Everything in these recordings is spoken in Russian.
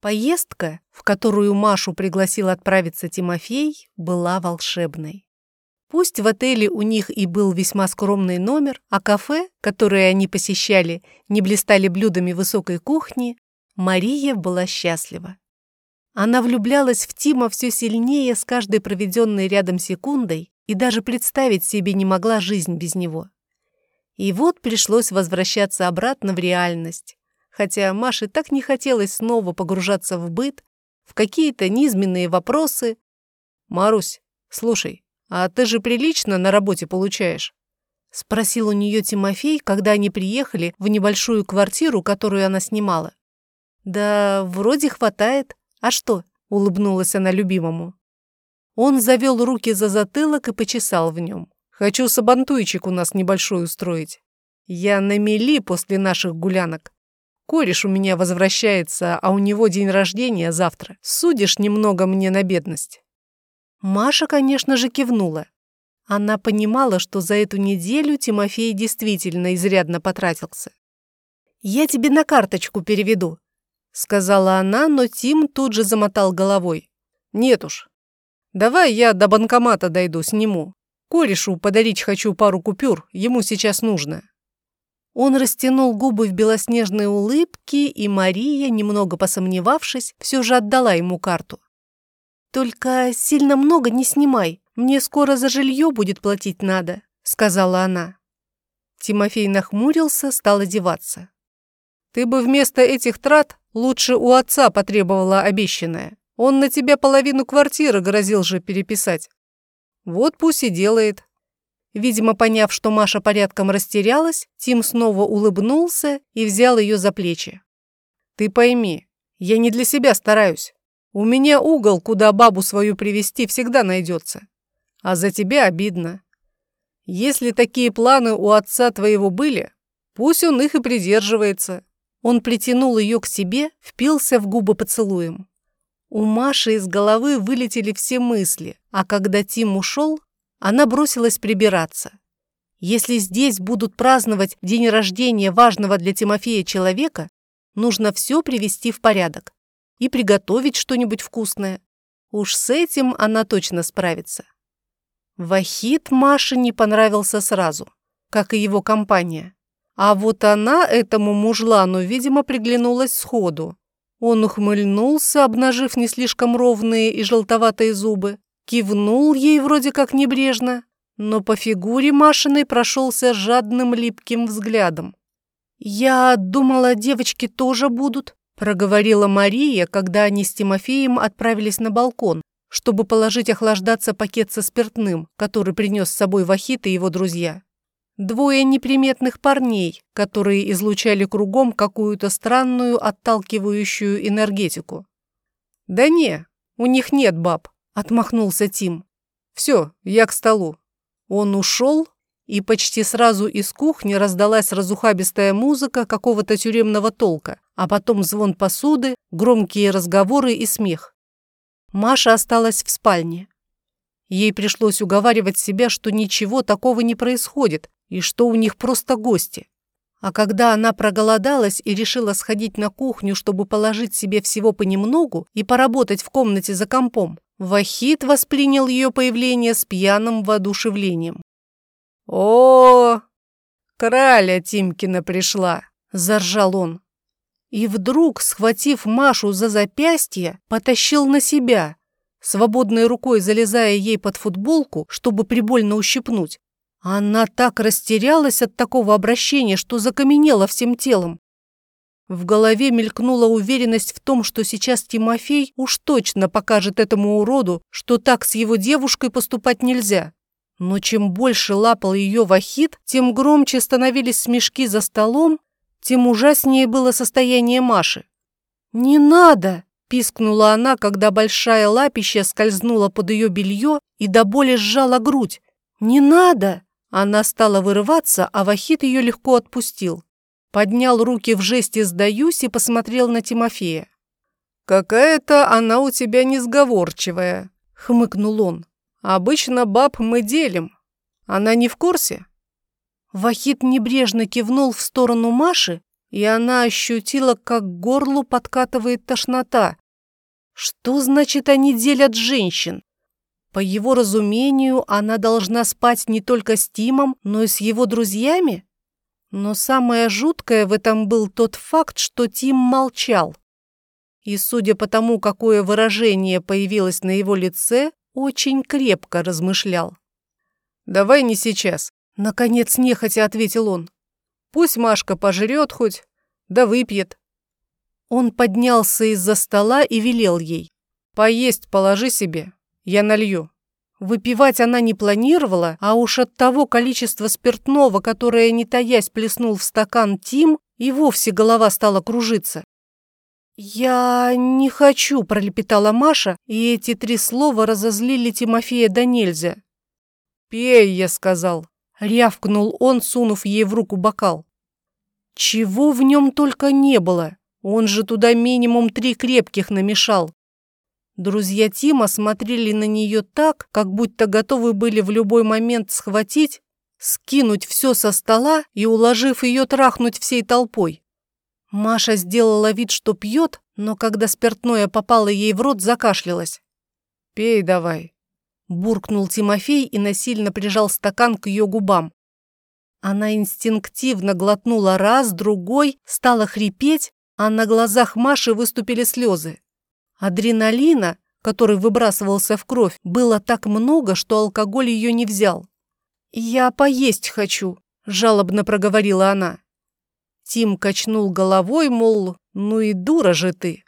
Поездка, в которую Машу пригласил отправиться Тимофей, была волшебной. Пусть в отеле у них и был весьма скромный номер, а кафе, которое они посещали, не блистали блюдами высокой кухни, Мария была счастлива. Она влюблялась в Тима все сильнее с каждой проведенной рядом секундой и даже представить себе не могла жизнь без него. И вот пришлось возвращаться обратно в реальность, хотя Маше так не хотелось снова погружаться в быт, в какие-то низменные вопросы. «Марусь, слушай, а ты же прилично на работе получаешь?» Спросил у нее Тимофей, когда они приехали в небольшую квартиру, которую она снимала. «Да вроде хватает. А что?» — улыбнулась она любимому. Он завел руки за затылок и почесал в нем. «Хочу сабантуйчик у нас небольшой устроить. Я на мели после наших гулянок. Кореш у меня возвращается, а у него день рождения завтра. Судишь немного мне на бедность». Маша, конечно же, кивнула. Она понимала, что за эту неделю Тимофей действительно изрядно потратился. «Я тебе на карточку переведу», — сказала она, но Тим тут же замотал головой. «Нет уж. Давай я до банкомата дойду, сниму. Корешу подарить хочу пару купюр, ему сейчас нужно». Он растянул губы в белоснежной улыбке, и Мария, немного посомневавшись, все же отдала ему карту. «Только сильно много не снимай, мне скоро за жилье будет платить надо», — сказала она. Тимофей нахмурился, стал одеваться. «Ты бы вместо этих трат лучше у отца потребовала обещанное. Он на тебя половину квартиры грозил же переписать. Вот пусть и делает». Видимо, поняв, что Маша порядком растерялась, Тим снова улыбнулся и взял ее за плечи. «Ты пойми, я не для себя стараюсь. У меня угол, куда бабу свою привести, всегда найдется. А за тебя обидно. Если такие планы у отца твоего были, пусть он их и придерживается. Он притянул ее к себе, впился в губы поцелуем. У Маши из головы вылетели все мысли, а когда Тим ушел, она бросилась прибираться. Если здесь будут праздновать день рождения важного для Тимофея человека, нужно все привести в порядок и приготовить что-нибудь вкусное. Уж с этим она точно справится. Вахид Маше не понравился сразу, как и его компания. А вот она этому мужлану, видимо, приглянулась сходу. Он ухмыльнулся, обнажив не слишком ровные и желтоватые зубы, кивнул ей вроде как небрежно, но по фигуре Машиной прошелся жадным липким взглядом. «Я думала, девочки тоже будут», проговорила Мария, когда они с Тимофеем отправились на балкон, чтобы положить охлаждаться пакет со спиртным, который принес с собой Вахит и его друзья. Двое неприметных парней, которые излучали кругом какую-то странную отталкивающую энергетику. «Да не, у них нет баб», — отмахнулся Тим. «Все, я к столу». Он ушел, и почти сразу из кухни раздалась разухабистая музыка какого-то тюремного толка, а потом звон посуды, громкие разговоры и смех. Маша осталась в спальне. Ей пришлось уговаривать себя, что ничего такого не происходит и что у них просто гости. А когда она проголодалась и решила сходить на кухню, чтобы положить себе всего понемногу и поработать в комнате за компом, Вахид воспринял ее появление с пьяным воодушевлением. «О, краля Тимкина пришла!» – заржал он. И вдруг, схватив Машу за запястье, потащил на себя, свободной рукой залезая ей под футболку, чтобы прибольно ущипнуть. Она так растерялась от такого обращения, что закаменела всем телом. В голове мелькнула уверенность в том, что сейчас Тимофей уж точно покажет этому уроду, что так с его девушкой поступать нельзя. Но чем больше лапал ее Вахид, тем громче становились смешки за столом, тем ужаснее было состояние Маши. «Не надо!» – пискнула она, когда большая лапища скользнула под ее белье и до боли сжала грудь. «Не надо!» Она стала вырываться, а Вахид ее легко отпустил. Поднял руки в жесте «сдаюсь» и посмотрел на Тимофея. «Какая-то она у тебя несговорчивая», — хмыкнул он. Обычно баб мы делим. Она не в курсе?» Вахид небрежно кивнул в сторону Маши, и она ощутила, как к горлу подкатывает тошнота. Что значит они делят женщин? По его разумению, она должна спать не только с Тимом, но и с его друзьями? Но самое жуткое в этом был тот факт, что Тим молчал. И, судя по тому, какое выражение появилось на его лице, очень крепко размышлял. «Давай не сейчас», — наконец нехотя ответил он. «Пусть Машка пожрет хоть, да выпьет». Он поднялся из-за стола и велел ей. «Поесть положи себе, я налью». Выпивать она не планировала, а уж от того количества спиртного, которое, не таясь, плеснул в стакан Тим, и вовсе голова стала кружиться. «Я не хочу», — пролепетала Маша, и эти три слова разозлили Тимофея до нельзя. «Пей», — я сказал, — рявкнул он, сунув ей в руку бокал. Чего в нем только не было, он же туда минимум три крепких намешал. Друзья Тима смотрели на нее так, как будто готовы были в любой момент схватить, скинуть все со стола и, уложив ее, трахнуть всей толпой. Маша сделала вид, что пьет, но когда спиртное попало ей в рот, закашлялась. «Пей давай», – буркнул Тимофей и насильно прижал стакан к ее губам. Она инстинктивно глотнула раз, другой, стала хрипеть, а на глазах Маши выступили слезы. Адреналина, который выбрасывался в кровь, было так много, что алкоголь ее не взял. «Я поесть хочу», – жалобно проговорила она. Тим качнул головой, мол, ну и дура же ты.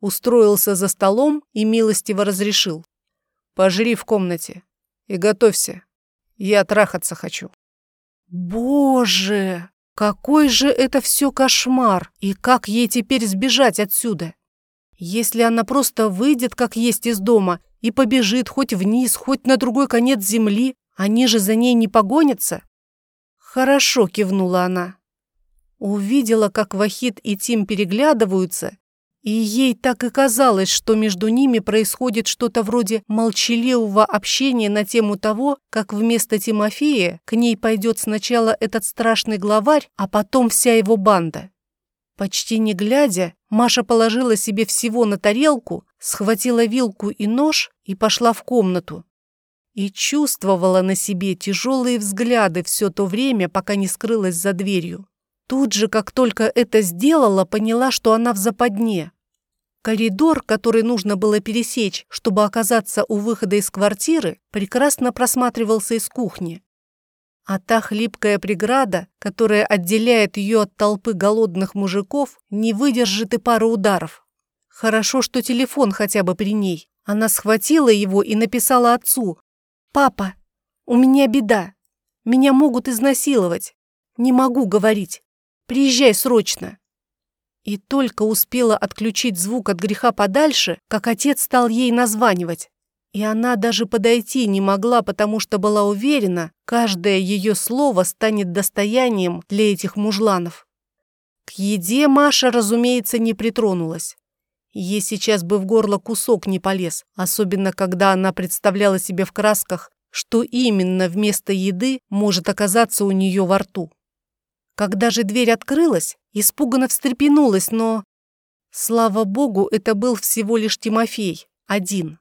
Устроился за столом и милостиво разрешил. Пожри в комнате и готовься. Я трахаться хочу. Боже, какой же это все кошмар! И как ей теперь сбежать отсюда? Если она просто выйдет, как есть из дома, и побежит хоть вниз, хоть на другой конец земли, они же за ней не погонятся? Хорошо, кивнула она. Увидела, как Вахид и Тим переглядываются, и ей так и казалось, что между ними происходит что-то вроде молчаливого общения на тему того, как вместо Тимофея к ней пойдет сначала этот страшный главарь, а потом вся его банда. Почти не глядя, Маша положила себе всего на тарелку, схватила вилку и нож и пошла в комнату. И чувствовала на себе тяжелые взгляды все то время, пока не скрылась за дверью. Тут же, как только это сделала, поняла, что она в западне. Коридор, который нужно было пересечь, чтобы оказаться у выхода из квартиры, прекрасно просматривался из кухни. А та хлипкая преграда, которая отделяет ее от толпы голодных мужиков, не выдержит и пары ударов. Хорошо, что телефон хотя бы при ней. Она схватила его и написала отцу. «Папа, у меня беда. Меня могут изнасиловать. Не могу говорить. Приезжай срочно!» И только успела отключить звук от греха подальше, как отец стал ей названивать. И она даже подойти не могла, потому что была уверена, каждое ее слово станет достоянием для этих мужланов. К еде Маша, разумеется, не притронулась. Ей сейчас бы в горло кусок не полез, особенно когда она представляла себе в красках, что именно вместо еды может оказаться у нее во рту. Когда же дверь открылась, испуганно встрепенулась, но... Слава богу, это был всего лишь Тимофей, один.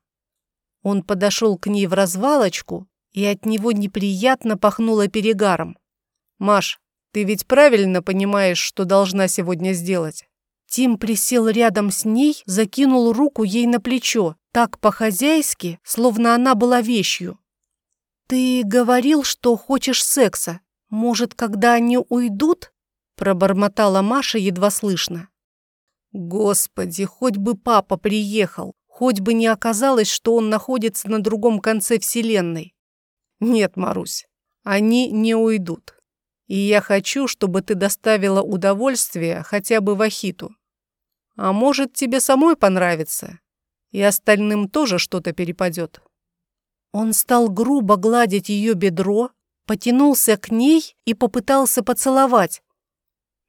Он подошел к ней в развалочку, и от него неприятно пахнуло перегаром. «Маш, ты ведь правильно понимаешь, что должна сегодня сделать?» Тим присел рядом с ней, закинул руку ей на плечо, так по-хозяйски, словно она была вещью. «Ты говорил, что хочешь секса. Может, когда они уйдут?» пробормотала Маша едва слышно. «Господи, хоть бы папа приехал!» Хоть бы не оказалось, что он находится на другом конце Вселенной. Нет, Марусь, они не уйдут. И я хочу, чтобы ты доставила удовольствие хотя бы Вахиту. А может, тебе самой понравится, и остальным тоже что-то перепадет. Он стал грубо гладить ее бедро, потянулся к ней и попытался поцеловать.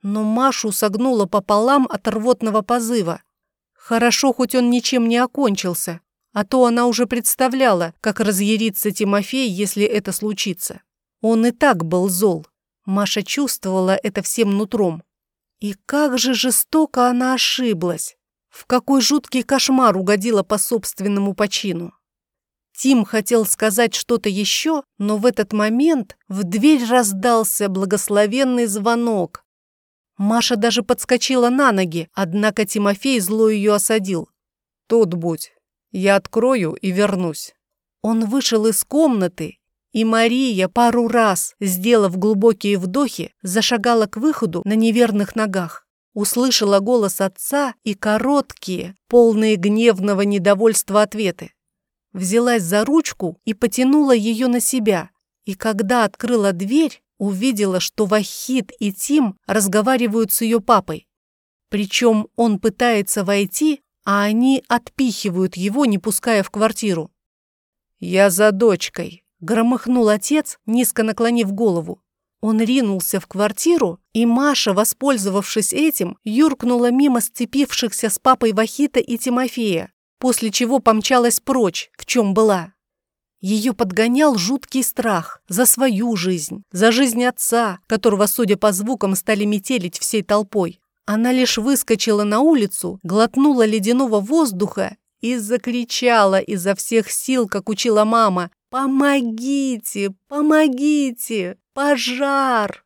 Но Машу согнула пополам от рвотного позыва. Хорошо, хоть он ничем не окончился, а то она уже представляла, как разъярится Тимофей, если это случится. Он и так был зол. Маша чувствовала это всем нутром. И как же жестоко она ошиблась! В какой жуткий кошмар угодила по собственному почину! Тим хотел сказать что-то еще, но в этот момент в дверь раздался благословенный звонок. Маша даже подскочила на ноги, однако Тимофей зло ее осадил. «Тут будь, я открою и вернусь». Он вышел из комнаты, и Мария пару раз, сделав глубокие вдохи, зашагала к выходу на неверных ногах. Услышала голос отца и короткие, полные гневного недовольства ответы. Взялась за ручку и потянула ее на себя. И когда открыла дверь, увидела, что Вахид и Тим разговаривают с ее папой. Причем он пытается войти, а они отпихивают его, не пуская в квартиру. «Я за дочкой», Громыхнул отец, низко наклонив голову. Он ринулся в квартиру, и Маша, воспользовавшись этим, юркнула мимо сцепившихся с папой Вахита и Тимофея, после чего помчалась прочь, в чем была. Ее подгонял жуткий страх за свою жизнь, за жизнь отца, которого, судя по звукам, стали метелить всей толпой. Она лишь выскочила на улицу, глотнула ледяного воздуха и закричала изо всех сил, как учила мама, «Помогите! Помогите! Пожар!»